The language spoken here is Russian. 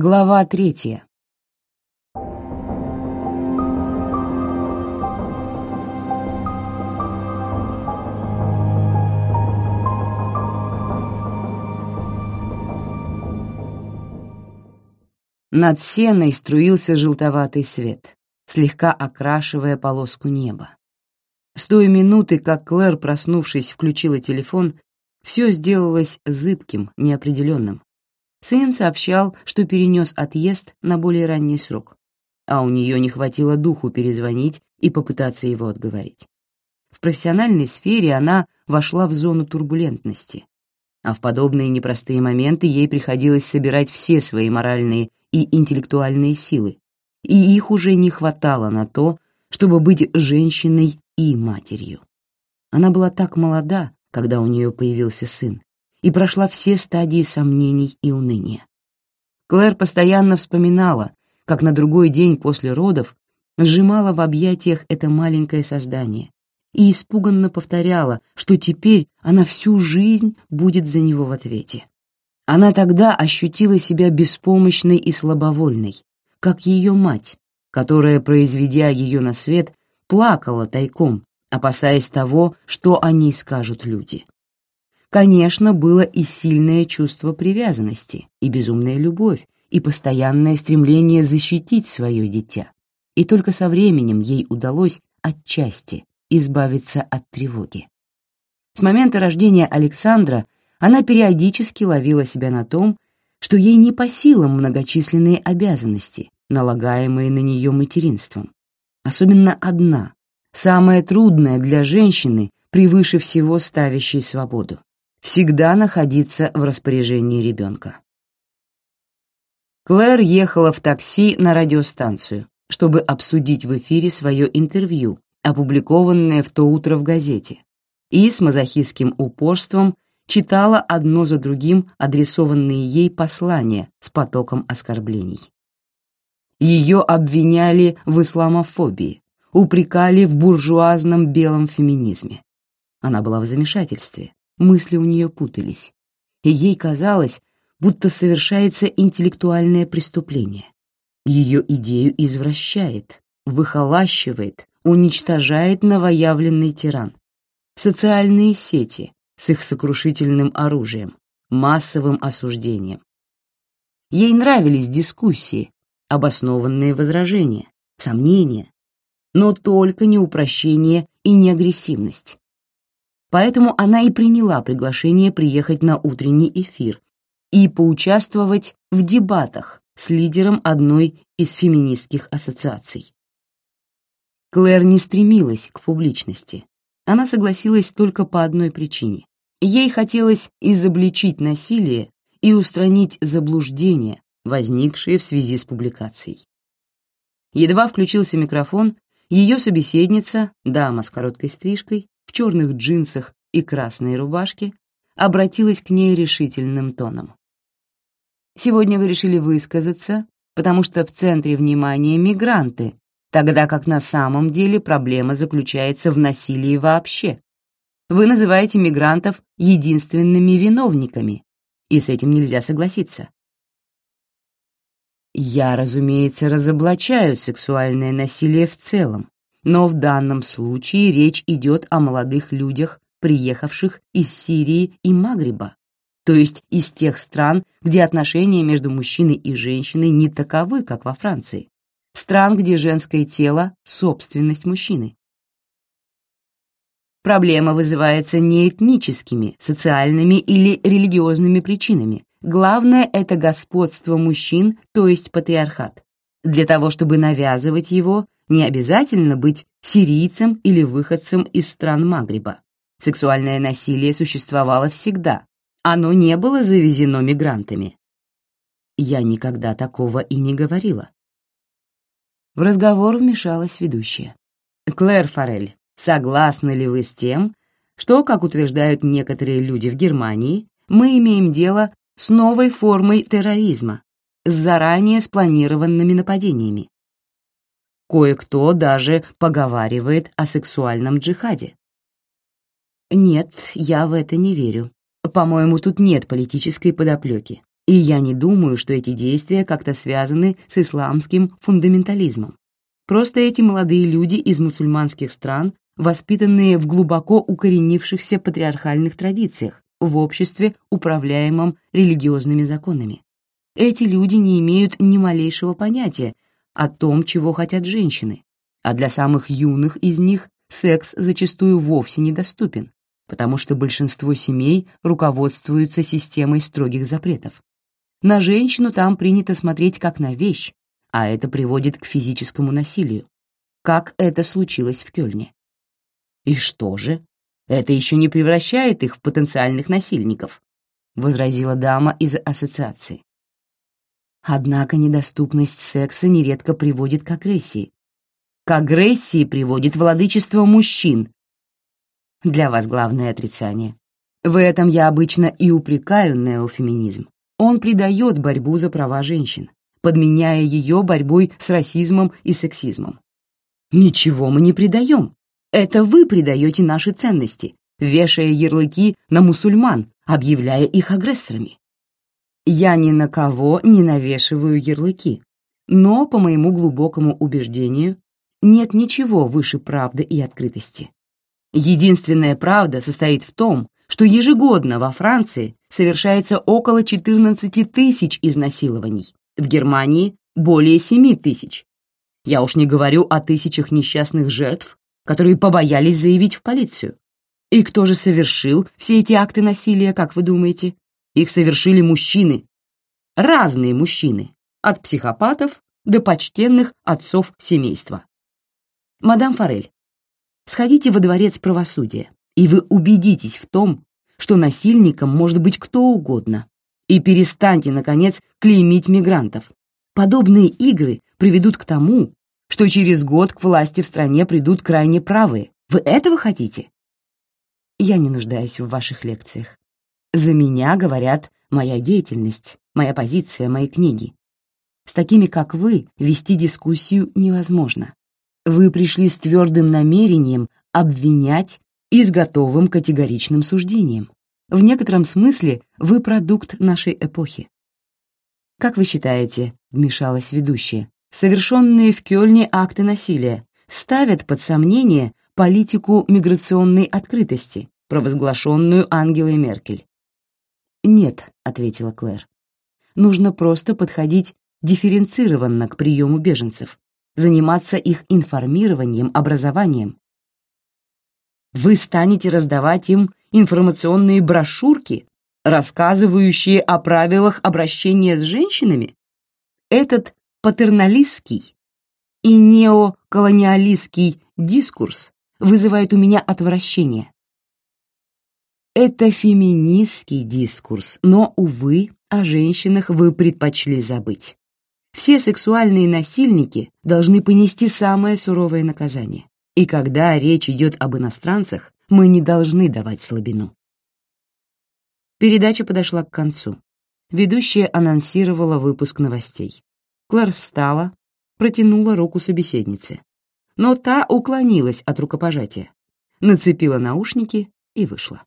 Глава третья. Над сеной струился желтоватый свет, слегка окрашивая полоску неба. С той минуты, как Клэр, проснувшись, включила телефон, все сделалось зыбким, неопределенным. Сын сообщал, что перенес отъезд на более ранний срок, а у нее не хватило духу перезвонить и попытаться его отговорить. В профессиональной сфере она вошла в зону турбулентности, а в подобные непростые моменты ей приходилось собирать все свои моральные и интеллектуальные силы, и их уже не хватало на то, чтобы быть женщиной и матерью. Она была так молода, когда у нее появился сын, и прошла все стадии сомнений и уныния. Клэр постоянно вспоминала, как на другой день после родов сжимала в объятиях это маленькое создание и испуганно повторяла, что теперь она всю жизнь будет за него в ответе. Она тогда ощутила себя беспомощной и слабовольной, как ее мать, которая, произведя ее на свет, плакала тайком, опасаясь того, что о ней скажут люди. Конечно, было и сильное чувство привязанности, и безумная любовь, и постоянное стремление защитить свое дитя. И только со временем ей удалось отчасти избавиться от тревоги. С момента рождения Александра она периодически ловила себя на том, что ей не по силам многочисленные обязанности, налагаемые на нее материнством. Особенно одна, самая трудная для женщины, превыше всего ставящей свободу — всегда находиться в распоряжении ребенка. Клэр ехала в такси на радиостанцию, чтобы обсудить в эфире свое интервью, опубликованное в то утро в газете, и с мазохистским упорством читала одно за другим адресованные ей послания с потоком оскорблений. Ее обвиняли в исламофобии, упрекали в буржуазном белом феминизме. Она была в замешательстве, мысли у нее путались, и ей казалось, будто совершается интеллектуальное преступление. Ее идею извращает, выхолащивает, уничтожает новоявленный тиран. Социальные сети, с их сокрушительным оружием, массовым осуждением. Ей нравились дискуссии, обоснованные возражения, сомнения, но только не упрощение и не агрессивность. Поэтому она и приняла приглашение приехать на утренний эфир и поучаствовать в дебатах с лидером одной из феминистских ассоциаций. Клэр не стремилась к публичности. Она согласилась только по одной причине. Ей хотелось изобличить насилие и устранить заблуждения, возникшие в связи с публикацией. Едва включился микрофон, ее собеседница, дама с короткой стрижкой, черных джинсах и красной рубашке, обратилась к ней решительным тоном. «Сегодня вы решили высказаться, потому что в центре внимания мигранты, тогда как на самом деле проблема заключается в насилии вообще. Вы называете мигрантов единственными виновниками, и с этим нельзя согласиться. Я, разумеется, разоблачаю сексуальное насилие в целом, но в данном случае речь идет о молодых людях, приехавших из Сирии и Магриба, то есть из тех стран, где отношения между мужчиной и женщиной не таковы, как во Франции, стран, где женское тело — собственность мужчины. Проблема вызывается не этническими, социальными или религиозными причинами. Главное — это господство мужчин, то есть патриархат. Для того, чтобы навязывать его, не обязательно быть сирийцем или выходцем из стран Магриба. Сексуальное насилие существовало всегда. Оно не было завезено мигрантами. Я никогда такого и не говорила. В разговор вмешалась ведущая. «Клэр Форель, Согласны ли вы с тем, что, как утверждают некоторые люди в Германии, мы имеем дело с новой формой терроризма, с заранее спланированными нападениями? Кое-кто даже поговаривает о сексуальном джихаде. Нет, я в это не верю. По-моему, тут нет политической подоплеки. И я не думаю, что эти действия как-то связаны с исламским фундаментализмом. Просто эти молодые люди из мусульманских стран, воспитанные в глубоко укоренившихся патриархальных традициях, в обществе, управляемом религиозными законами. Эти люди не имеют ни малейшего понятия о том, чего хотят женщины, а для самых юных из них секс зачастую вовсе недоступен, потому что большинство семей руководствуются системой строгих запретов. На женщину там принято смотреть как на вещь, а это приводит к физическому насилию, как это случилось в Кёльне. И что же? Это еще не превращает их в потенциальных насильников, возразила дама из ассоциации. Однако недоступность секса нередко приводит к агрессии. К агрессии приводит владычество мужчин. Для вас главное отрицание. В этом я обычно и упрекаю неофеминизм. Он придает борьбу за права женщин, подменяя ее борьбой с расизмом и сексизмом. Ничего мы не предаем. Это вы предаете наши ценности, вешая ярлыки на мусульман, объявляя их агрессорами. Я ни на кого не навешиваю ярлыки, но, по моему глубокому убеждению, нет ничего выше правды и открытости. Единственная правда состоит в том, что ежегодно во Франции совершается около 14 тысяч изнасилований, в Германии — более 7 тысяч. Я уж не говорю о тысячах несчастных жертв, которые побоялись заявить в полицию. И кто же совершил все эти акты насилия, как вы думаете? Их совершили мужчины. Разные мужчины, от психопатов до почтенных отцов семейства. Мадам Форель, сходите во дворец правосудия, и вы убедитесь в том, что насильником может быть кто угодно, и перестаньте, наконец, клеймить мигрантов. Подобные игры приведут к тому, что через год к власти в стране придут крайне правые. Вы этого хотите? Я не нуждаюсь в ваших лекциях. За меня говорят моя деятельность, моя позиция, мои книги. С такими, как вы, вести дискуссию невозможно. Вы пришли с твердым намерением обвинять и с готовым категоричным суждением. В некотором смысле вы продукт нашей эпохи. «Как вы считаете», — вмешалась ведущая, совершенные в Кёльне акты насилия ставят под сомнение политику миграционной открытости, провозглашенную Ангелой Меркель. «Нет», — ответила Клэр. «Нужно просто подходить дифференцированно к приему беженцев, заниматься их информированием, образованием. Вы станете раздавать им информационные брошюрки, рассказывающие о правилах обращения с женщинами? Этот патерналистский и неоколониалистский дискурс вызывает у меня отвращение. Это феминистский дискурс, но, увы, о женщинах вы предпочли забыть. Все сексуальные насильники должны понести самое суровое наказание. И когда речь идет об иностранцах, мы не должны давать слабину. Передача подошла к концу. Ведущая анонсировала выпуск новостей. Клэр встала, протянула руку собеседнице. Но та уклонилась от рукопожатия, нацепила наушники и вышла.